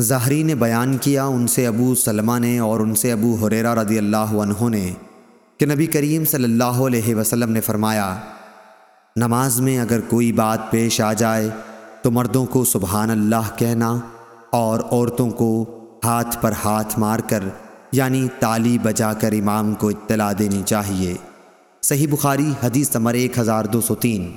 ظاہری نے بیان کیا ان سے ابو سلمہ نے اور ان سے ابو حریرہ رضی اللہ عنہ نے کہ نبی کریم صلی اللہ علیہ وسلم نے فرمایا، نماز میں اگر کوئی بات پیش آ جائے تو مردوں کو سبحان اللہ کہنا اور عورتوں کو ہاتھ پر ہاتھ مار کر یعنی تالی بجا کر امام کو اطلاع دینی چاہیے۔ صحیح بخاری حدیث نمبر ایک ہزار دو سو تین۔